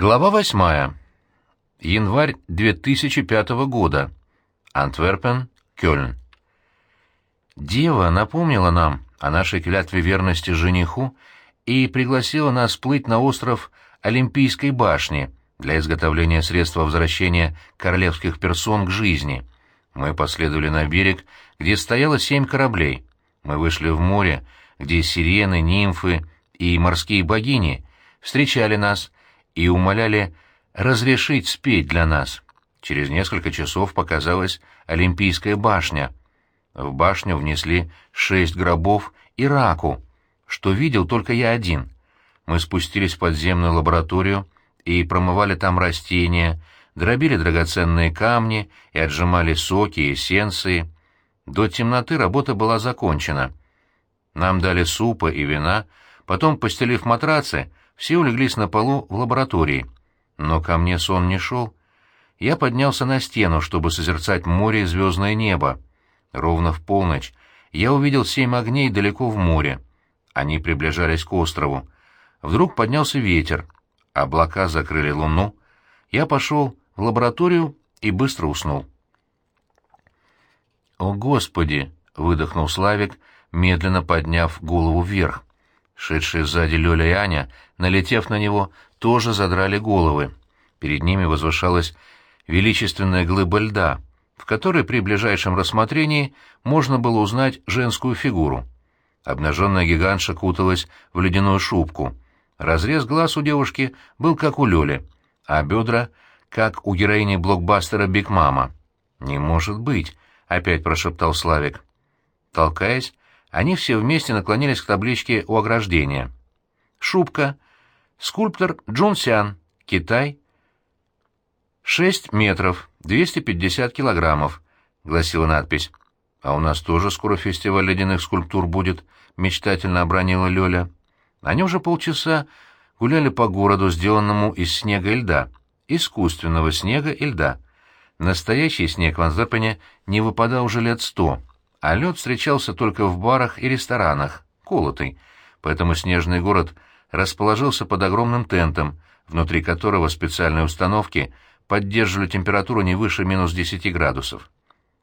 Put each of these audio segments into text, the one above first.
Глава восьмая. Январь 2005 года. Антверпен, Кёльн. Дева напомнила нам о нашей клятве верности жениху и пригласила нас плыть на остров Олимпийской башни для изготовления средства возвращения королевских персон к жизни. Мы последовали на берег, где стояло семь кораблей. Мы вышли в море, где сирены, нимфы и морские богини встречали нас — и умоляли разрешить спеть для нас. Через несколько часов показалась Олимпийская башня. В башню внесли шесть гробов и раку, что видел только я один. Мы спустились в подземную лабораторию и промывали там растения, дробили драгоценные камни и отжимали соки и эссенции. До темноты работа была закончена. Нам дали супа и вина, потом, постелив матрацы, все улеглись на полу в лаборатории, но ко мне сон не шел. Я поднялся на стену, чтобы созерцать море и звездное небо. Ровно в полночь я увидел семь огней далеко в море. Они приближались к острову. Вдруг поднялся ветер. Облака закрыли луну. Я пошел в лабораторию и быстро уснул. «О, Господи!» — выдохнул Славик, медленно подняв голову вверх. Шедшие сзади Лёля и Аня, налетев на него, тоже задрали головы. Перед ними возвышалась величественная глыба льда, в которой при ближайшем рассмотрении можно было узнать женскую фигуру. Обнаженная гигантша куталась в ледяную шубку. Разрез глаз у девушки был как у Лёли, а бедра — как у героини блокбастера «Биг Мама». «Не может быть!» — опять прошептал Славик. Толкаясь, они все вместе наклонились к табличке у ограждения. Шубка. Скульптор Джун Сян. Китай. «Шесть метров, 250 килограммов», — гласила надпись. «А у нас тоже скоро фестиваль ледяных скульптур будет», — мечтательно обронила Лёля. Они уже полчаса гуляли по городу, сделанному из снега и льда, искусственного снега и льда. Настоящий снег в Анзерпене не выпадал уже лет сто а лед встречался только в барах и ресторанах, колотый, поэтому снежный город расположился под огромным тентом, внутри которого специальные установки поддерживали температуру не выше минус 10 градусов.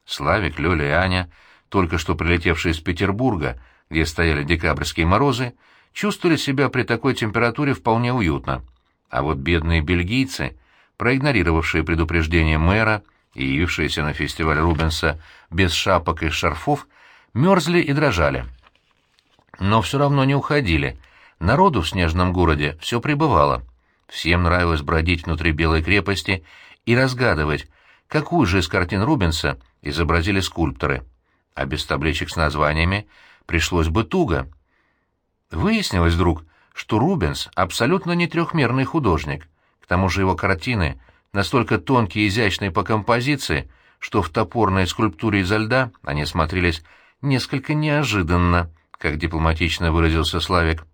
Славик, Лёля и Аня, только что прилетевшие из Петербурга, где стояли декабрьские морозы, чувствовали себя при такой температуре вполне уютно. А вот бедные бельгийцы, проигнорировавшие предупреждение мэра, и явившиеся на фестиваль Рубенса без шапок и шарфов, мерзли и дрожали. Но все равно не уходили. Народу в снежном городе все пребывало. Всем нравилось бродить внутри Белой крепости и разгадывать, какую же из картин Рубенса изобразили скульпторы. А без табличек с названиями пришлось бы туго. Выяснилось вдруг, что Рубенс абсолютно не трехмерный художник. К тому же его картины настолько тонкие и изящные по композиции, что в топорной скульптуре изо льда они смотрелись несколько неожиданно, как дипломатично выразился Славик.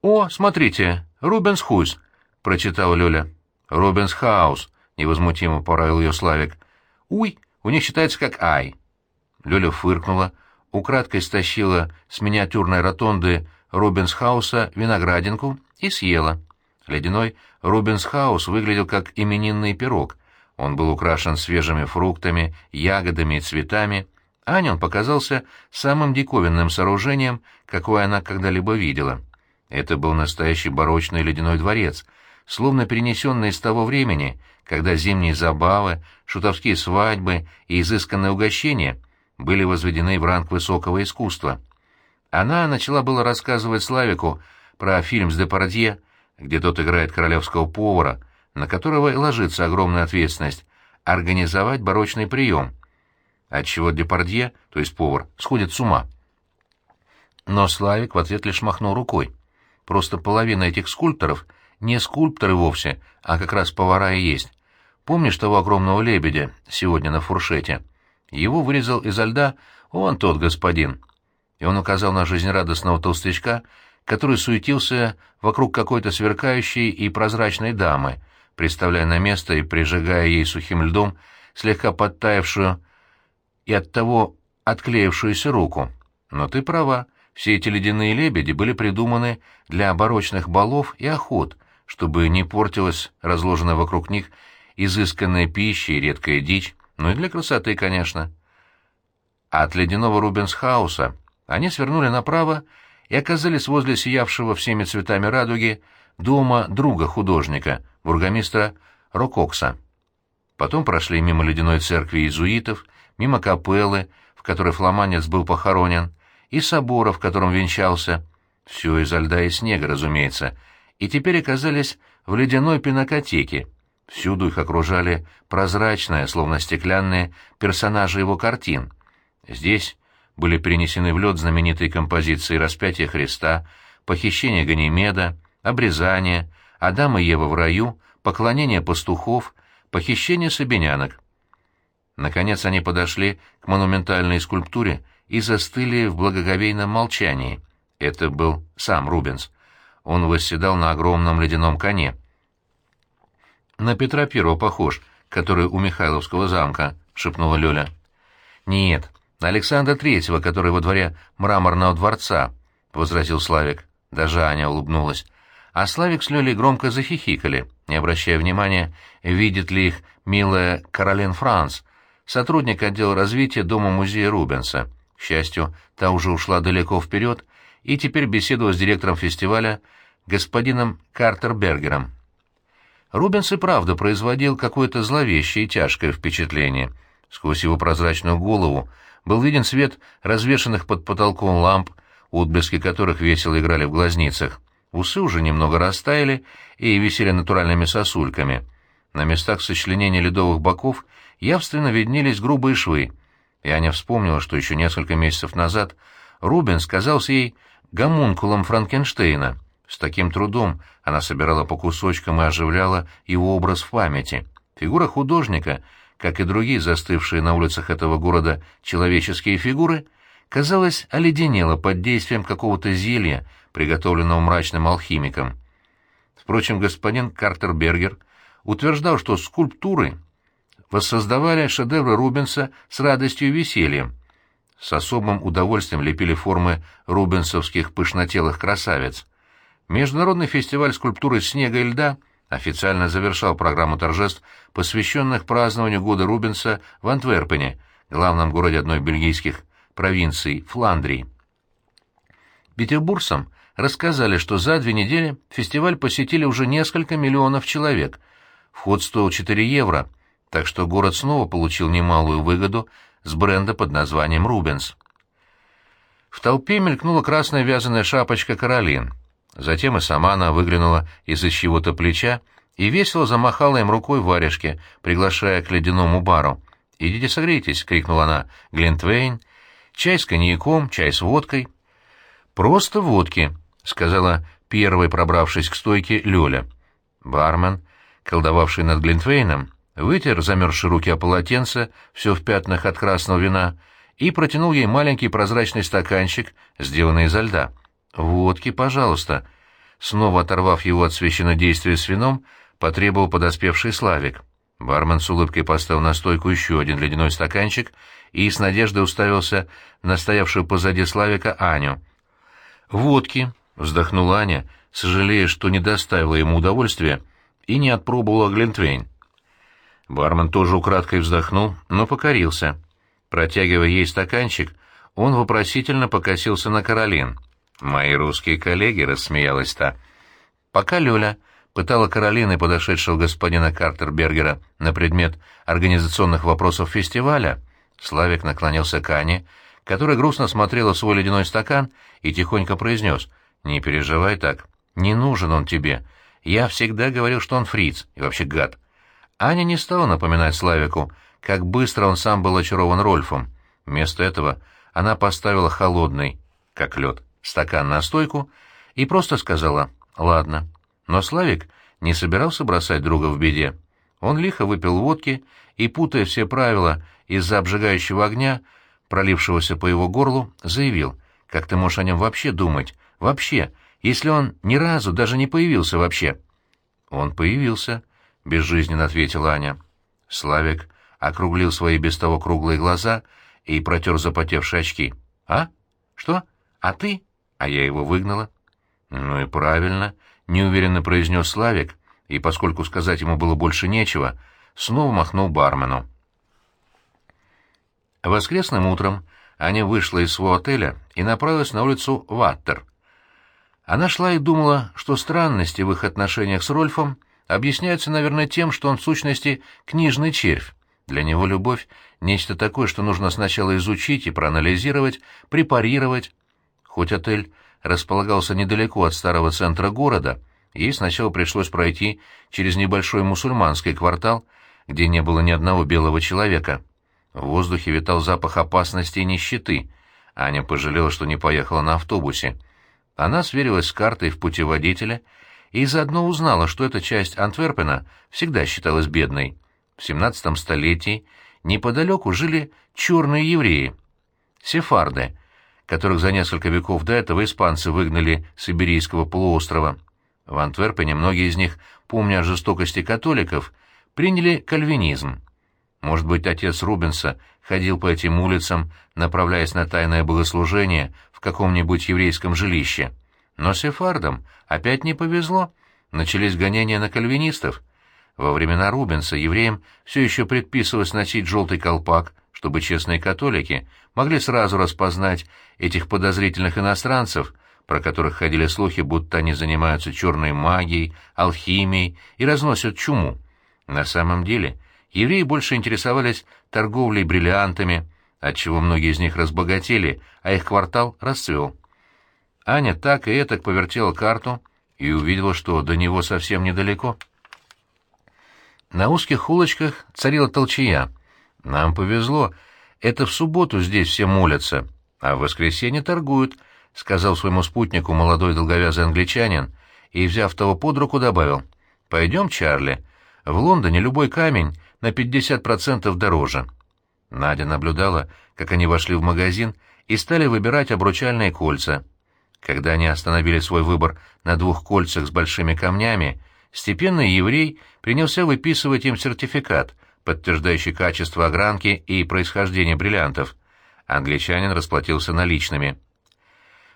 «О, смотрите, Рубенс Хуйс», — прочитал Лёля. «Рубенс Хаус», — невозмутимо поправил ее Славик. «Уй, у них считается как Ай». Лёля фыркнула, украдкой стащила с миниатюрной ротонды Рубенсхауса виноградинку и съела. Ледяной Рубенсхаус выглядел как именинный пирог. Он был украшен свежими фруктами, ягодами и цветами. Ане он показался самым диковинным сооружением, какое она когда-либо видела. Это был настоящий барочный ледяной дворец, словно перенесенный из того времени, когда зимние забавы, шутовские свадьбы и изысканные угощения были возведены в ранг высокого искусства. Она начала было рассказывать Славику про фильм с Депардье где тот играет королевского повара, на которого и ложится огромная ответственность — организовать барочный прием, отчего Депардье, то есть повар, сходит с ума. Но Славик в ответ лишь махнул рукой. Просто половина этих скульпторов не скульпторы вовсе, а как раз повара и есть. Помнишь того огромного лебедя сегодня на фуршете? Его вырезал изо льда он тот господин. И он указал на жизнерадостного толстячка, который суетился вокруг какой-то сверкающей и прозрачной дамы, приставляя на место и прижигая ей сухим льдом слегка подтаявшую и оттого отклеившуюся руку. Но ты права, все эти ледяные лебеди были придуманы для оборочных балов и охот, чтобы не портилась разложенная вокруг них изысканная пища и редкая дичь, ну и для красоты, конечно. От ледяного Рубенсхауса они свернули направо и оказались возле сиявшего всеми цветами радуги дома друга художника, бургомистра Рококса. Потом прошли мимо ледяной церкви иезуитов, мимо капеллы, в которой фламанец был похоронен, и собора, в котором венчался. Все изо льда и снега, разумеется, и теперь оказались в ледяной пинокотеке. Всюду их окружали прозрачные, словно стеклянные, персонажи его картин. Здесь были перенесены в лед знаменитые композиции «Распятие Христа», «Похищение Ганимеда», «Обрезание», «Адам и Ева в раю», «Поклонение пастухов», «Похищение сабинянок». Наконец они подошли к монументальной скульптуре и застыли в благоговейном молчании. Это был сам Рубенс. Он восседал на огромном ледяном коне. «На Петра Первого похож, который у Михайловского замка», — шепнула Лёля. «Нет, Александра Третьего, который во дворе мраморного дворца», — возразил Славик. Даже Аня улыбнулась. А Славик с Лёлей громко захихикали, не обращая внимания, видит ли их милая Каролин Франц, сотрудник отдела развития Дома-музея Рубенса. К счастью, та уже ушла далеко вперед и теперь беседовала с директором фестиваля господином Картербергером. Рубенс и правда производил какое-то зловещее и тяжкое впечатление. Сквозь его прозрачную голову был виден свет развешанных под потолком ламп, отблески которых весело играли в глазницах. Усы уже немного растаяли и висели натуральными сосульками. На местах сочленения ледовых боков явственно виднелись грубые швы, и Аня вспомнила, что еще несколько месяцев назад Рубенс казался ей гомункулом Франкенштейна. С таким трудом она собирала по кусочкам и оживляла его образ в памяти. Фигура художника, как и другие застывшие на улицах этого города человеческие фигуры, казалось, оледенела под действием какого-то зелья, приготовленного мрачным алхимиком. Впрочем, господин Картербергер утверждал, что скульптуры воссоздавали шедевры Рубенса с радостью и весельем. С особым удовольствием лепили формы рубенсовских пышнотелых красавиц. Международный фестиваль скульптуры снега и льда официально завершал программу торжеств, посвященных празднованию года Рубенса в Антверпене, главном городе одной бельгийских провинций Фландрии. Петербургцам рассказали, что за две недели фестиваль посетили уже несколько миллионов человек. Вход стоил 4 евро, так что город снова получил немалую выгоду с бренда под названием «Рубенс». В толпе мелькнула красная вязаная шапочка Каролин. Затем и сама она выглянула из-за чьего-то плеча и весело замахала им рукой варежке, приглашая к ледяному бару. «Идите согрейтесь!» — крикнула она. «Глинтвейн, чай с коньяком, чай с водкой». «Просто водки», — сказала первой, пробравшись к стойке, Лёля. Бармен, колдовавший над Глинтвейном, вытер замерзшие руки о полотенце, все в пятнах от красного вина, и протянул ей маленький прозрачный стаканчик, сделанный изо льда. «Водки, пожалуйста», — снова оторвав его от священнодействия с вином, потребовал подоспевший Славик. Бармен с улыбкой поставил на стойку еще один ледяной стаканчик и с надеждой уставился на стоявшую позади Славика Аню — «Водки», — вздохнула Аня, сожалея, что не доставила ему удовольствия, и не отпробовала Глинтвейн. Бармен тоже украдкой вздохнул, но покорился. Протягивая ей стаканчик, он вопросительно покосился на Каролин. «Мои русские коллеги», — рассмеялась та. Пока Лёля пытала Каролины подошедшего господина Картербергера на предмет организационных вопросов фестиваля, Славик наклонился к Ане, — который грустно смотрела в свой ледяной стакан и тихонько произнес «Не переживай так, не нужен он тебе. Я всегда говорил, что он фриц и вообще гад». Аня не стала напоминать Славику, как быстро он сам был очарован Рольфом. Вместо этого она поставила холодный, как лед, стакан на стойку и просто сказала «Ладно». Но Славик не собирался бросать друга в беде. Он лихо выпил водки и, путая все правила из-за обжигающего огня, пролившегося по его горлу, заявил, «Как ты можешь о нем вообще думать? Вообще, если он ни разу даже не появился вообще?» «Он появился», — безжизненно ответила Аня. Славик округлил свои без того круглые глаза и протер запотевшие очки. «А? Что? А ты? А я его выгнала». «Ну и правильно», — неуверенно произнес Славик, и, поскольку сказать ему было больше нечего, снова махнул бармену. Воскресным утром Аня вышла из своего отеля и направилась на улицу Ваттер. Она шла и думала, что странности в их отношениях с Рольфом объясняются, наверное, тем, что он в сущности книжный червь. Для него любовь — нечто такое, что нужно сначала изучить и проанализировать, препарировать. Хоть отель располагался недалеко от старого центра города, ей сначала пришлось пройти через небольшой мусульманский квартал, где не было ни одного белого человека. В воздухе витал запах опасности и нищеты. Аня пожалела, что не поехала на автобусе. Она сверилась с картой в путеводителе и заодно узнала, что эта часть Антверпена всегда считалась бедной. В XVII столетии неподалеку жили черные евреи, сефарды, которых за несколько веков до этого испанцы выгнали с Иберийского полуострова. В Антверпене многие из них, помня о жестокости католиков, приняли кальвинизм. Может быть, отец Рубенса ходил по этим улицам, направляясь на тайное богослужение в каком-нибудь еврейском жилище. Но сефардам опять не повезло. Начались гонения на кальвинистов. Во времена Рубенса евреям все еще предписывалось носить желтый колпак, чтобы честные католики могли сразу распознать этих подозрительных иностранцев, про которых ходили слухи, будто они занимаются черной магией, алхимией и разносят чуму. На самом деле евреи больше интересовались торговлей бриллиантами, отчего многие из них разбогатели, а их квартал расцвел. Аня так и этак повертела карту и увидела, что до него совсем недалеко. На узких улочках царила толчая. «Нам повезло. Это в субботу здесь все молятся, а в воскресенье торгуют», — сказал своему спутнику молодой долговязый англичанин и, взяв того под руку, добавил. «Пойдем, Чарли. В Лондоне любой камень на 50% дороже». Надя наблюдала, как они вошли в магазин и стали выбирать обручальные кольца. Когда они остановили свой выбор на двух кольцах с большими камнями, степенный еврей принялся выписывать им сертификат, подтверждающий качество огранки и происхождение бриллиантов. Англичанин расплатился наличными.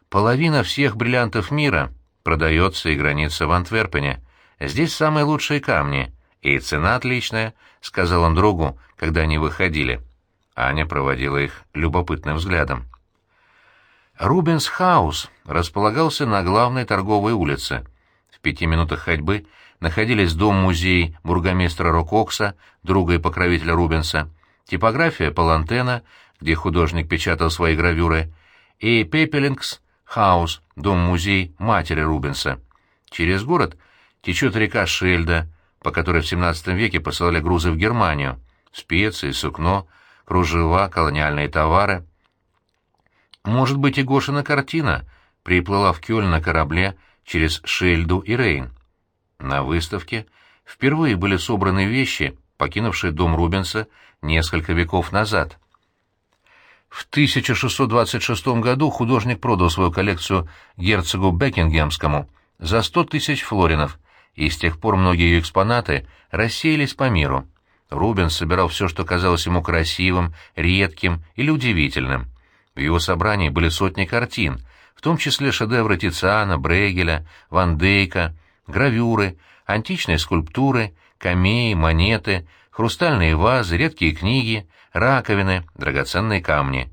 Половина всех бриллиантов мира продается и граница в Антверпене. Здесь самые лучшие камни, и цена отличная, — сказал он другу, когда они выходили. Аня проводила их любопытным взглядом. Рубенс Хаус располагался на главной торговой улице. В пяти минутах ходьбы находились дом-музей бургомистра Рококса, друга и покровителя Рубенса, типография Палантена, где художник печатал свои гравюры, и Пепелингс Хаус, дом-музей матери Рубенса. Через город течет река Шельда, по которой в XVII веке посылали грузы в Германию, специи, сукно, кружева, колониальные товары. Может быть, и Гошина картина приплыла в Кёльн на корабле через Шельду и Рейн. На выставке впервые были собраны вещи, покинувшие дом Рубенса несколько веков назад. В 1626 году художник продал свою коллекцию герцогу Бекингемскому за 100 тысяч флоринов, и с тех пор многие ее экспонаты рассеялись по миру. Рубенс собирал все, что казалось ему красивым, редким или удивительным. В его собрании были сотни картин, в том числе шедевры Тициана, Брейгеля, Ван Дейка, гравюры, античные скульптуры, камеи, монеты, хрустальные вазы, редкие книги, раковины, драгоценные камни.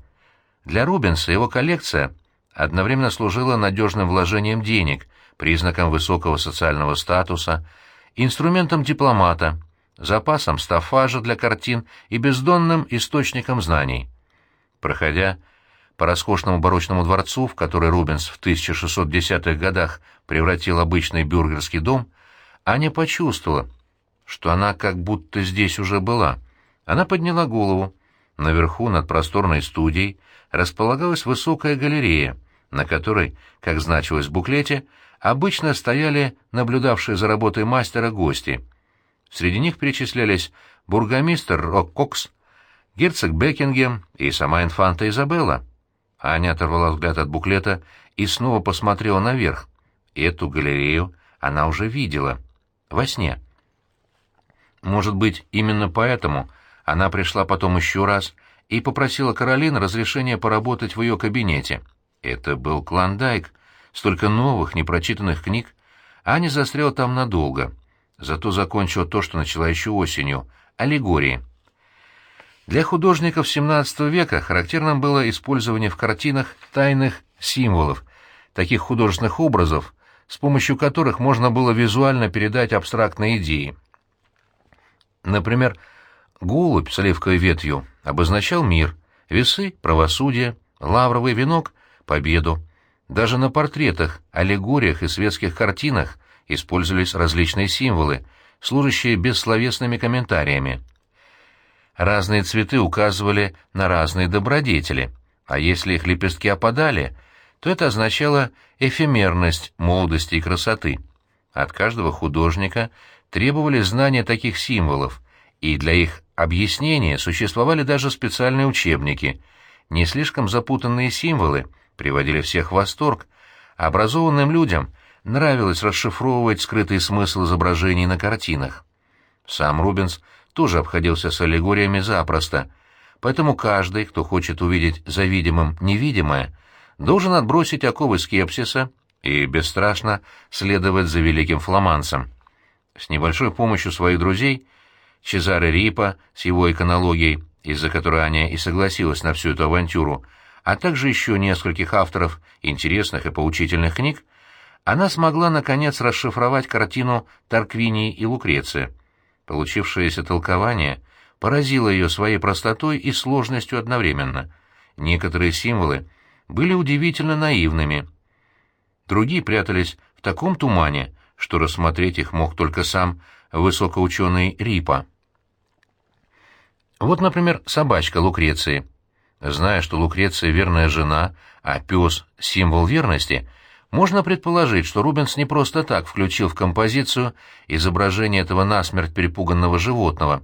Для Рубенса его коллекция одновременно служила надежным вложением денег, признаком высокого социального статуса, инструментом дипломата, запасом стафажа для картин и бездонным источником знаний. Проходя по роскошному барочному дворцу, в который Рубенс в 1610-х годах превратил обычный бюргерский дом, Аня почувствовала, что она как будто здесь уже была. Она подняла голову. Наверху, над просторной студией, располагалась высокая галерея, на которой, как значилось в буклете, обычно стояли наблюдавшие за работой мастера гости. Среди них перечислялись бургомистр Рок герцог Бекингем и сама инфанта Изабелла. Аня оторвала взгляд от буклета и снова посмотрела наверх. Эту галерею она уже видела. Во сне. Может быть, именно поэтому она пришла потом еще раз и попросила Каролин разрешения поработать в ее кабинете. Это был Клондайк, столько новых, непрочитанных книг. Аня застряла там надолго, зато закончила то, что начала еще осенью — аллегории. Для художников XVII века характерным было использование в картинах тайных символов, таких художественных образов, с помощью которых можно было визуально передать абстрактные идеи. Например, голубь с оливковой ветвью обозначал мир, весы — правосудие, лавровый венок — победу. Даже на портретах, аллегориях и светских картинах использовались различные символы, служащие бессловесными комментариями. Разные цветы указывали на разные добродетели, а если их лепестки опадали, то это означало эфемерность молодости и красоты. От каждого художника требовали знания таких символов, и для их объяснения существовали даже специальные учебники. Не слишком запутанные символы приводили всех в восторг, образованным людям нравилось расшифровывать скрытый смысл изображений на картинах. Сам Рубенс тоже обходился с аллегориями запросто, поэтому каждый, кто хочет увидеть за видимым невидимое, должен отбросить оковы скепсиса и бесстрашно следовать за великим фламанцем. С небольшой помощью своих друзей, Чезаре Рипа с его иконологией, из-за которой Аня и согласилась на всю эту авантюру, а также еще нескольких авторов интересных и поучительных книг, она смогла, наконец, расшифровать картину Тарквинии и Лукреция. Получившееся толкование поразило ее своей простотой и сложностью одновременно. Некоторые символы были удивительно наивными. Другие прятались в таком тумане, что рассмотреть их мог только сам высокоученый Рипа. Вот, например, собачка Лукреции. Зная, что Лукреция — верная жена, а пес — символ верности, можно предположить, что Рубенс не просто так включил в композицию изображение этого насмерть перепуганного животного.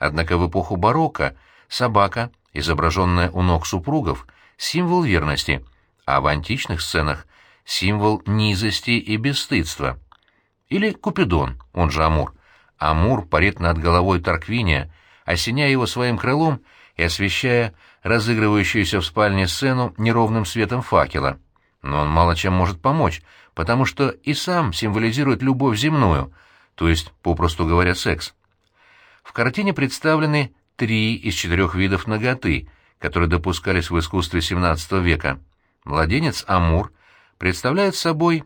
Однако в эпоху барокко собака, изображенная у ног супругов — символ верности, а в античных сценах — символ низости и бесстыдства. Или Купидон, он же Амур. Амур парит над головой Тарквиния, осеняя его своим крылом и освещая разыгрывающуюся в спальне сцену неровным светом факела. Но он мало чем может помочь, потому что и сам символизирует любовь земную, то есть, попросту говоря, секс. В картине представлены три из четырех видов наготы, которые допускались в искусстве XVII века. Младенец Амур представляет собой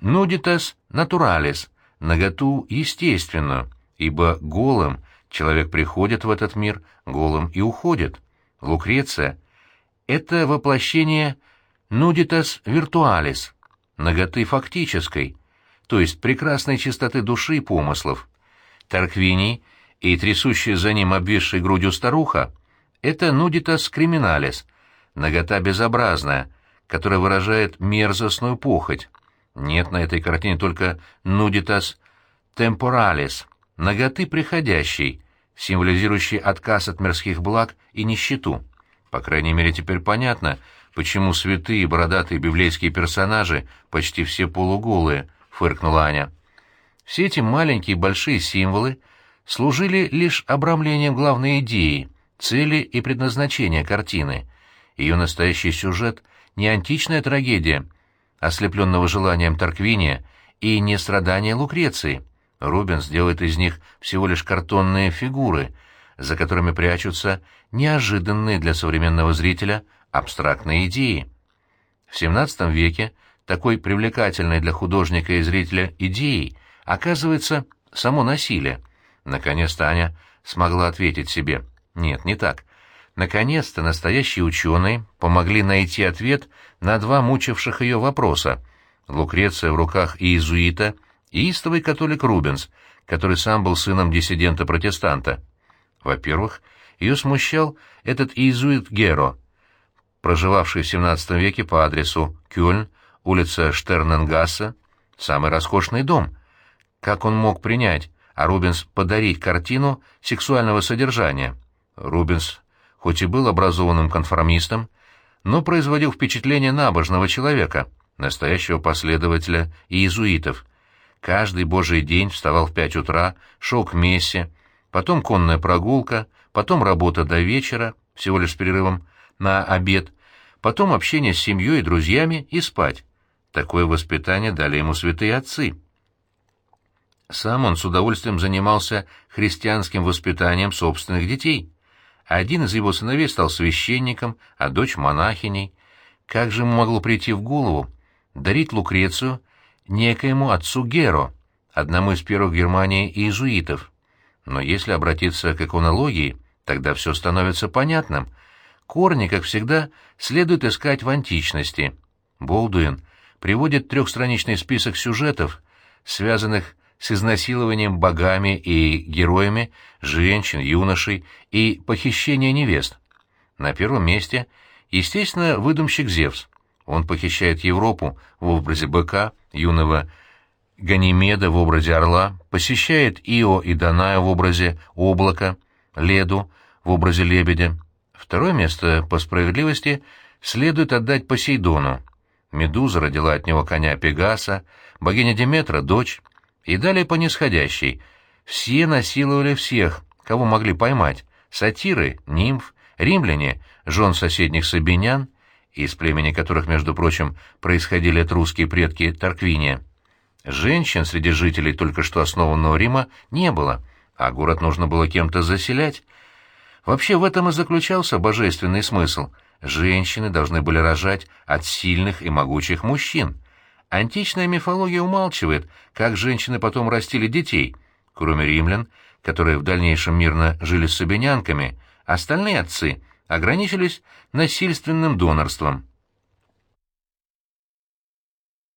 нудитас натуралис, наготу естественную, ибо голым человек приходит в этот мир, голым и уходит. Лукреция — это воплощение нудитас виртуалис, наготы фактической, то есть прекрасной чистоты души и помыслов. Тарквиний и трясущая за ним обвисшей грудью старуха это нудитас криминалис, нагота безобразная, которая выражает мерзостную похоть. Нет на этой картине только нудитас темпоралис, наготы приходящей, символизирующей отказ от мирских благ и нищету. По крайней мере, теперь понятно, почему святые бородатые библейские персонажи почти все полуголые, фыркнула Аня. Все эти маленькие и большие символы служили лишь обрамлением главной идеи — цели и предназначение картины. Ее настоящий сюжет — не античная трагедия, ослепленного желанием Тарквиния, и не страдания Лукреции. Рубенс делает из них всего лишь картонные фигуры, за которыми прячутся неожиданные для современного зрителя абстрактные идеи. В XVII веке такой привлекательной для художника и зрителя идеей оказывается само насилие. Наконец-то Аня смогла ответить себе — нет, не так. Наконец-то настоящие ученые помогли найти ответ на два мучивших ее вопроса. Лукреция в руках иезуита и истовый католик Рубенс, который сам был сыном диссидента-протестанта. Во-первых, ее смущал этот иезуит Геро, проживавший в XVII веке по адресу Кёльн, улица Штерненгасса, самый роскошный дом. Как он мог принять, а Рубенс подарить картину сексуального содержания? Рубенс, хоть и был образованным конформистом, но производил впечатление набожного человека, настоящего последователя иезуитов. Каждый божий день вставал в пять утра, шел к мессе, потом конная прогулка, потом работа до вечера, всего лишь с перерывом на обед, потом общение с семьей и друзьями и спать. Такое воспитание дали ему святые отцы. Сам он с удовольствием занимался христианским воспитанием собственных детей. Один из его сыновей стал священником, а дочь — монахиней. Как же ему могло прийти в голову дарить Лукрецию некоему отцу Геро, одному из первых в Германии иезуитов? Но если обратиться к иконологии, тогда все становится понятным. Корни, как всегда, следует искать в античности. Болдуин приводит трехстраничный список сюжетов, связанных с изнасилованием богами и героями женщин, юношей и похищением невест. На первом месте, естественно, выдумщик Зевс. Он похищает Европу в образе быка, юного Ганимеда в образе орла, посещает Ио и Даная в образе облака, Леду в образе лебедя. Второе место, по справедливости, следует отдать Посейдону. Медуза родила от него коня Пегаса, богиня Деметра — дочь, и далее по нисходящей. Все насиловали всех, кого могли поймать. Сатиры, нимф, римляне, жен соседних сабинян, из племени которых, между прочим, происходили этрусские предки Тарквиния. Женщин среди жителей только что основанного Рима не было, а город нужно было кем-то заселять. Вообще в этом и заключался божественный смысл. Женщины должны были рожать от сильных и могучих мужчин. Античная мифология умалчивает, как женщины потом растили детей. Кроме римлян, которые в дальнейшем мирно жили с сабинянками, остальные отцы ограничились насильственным донорством.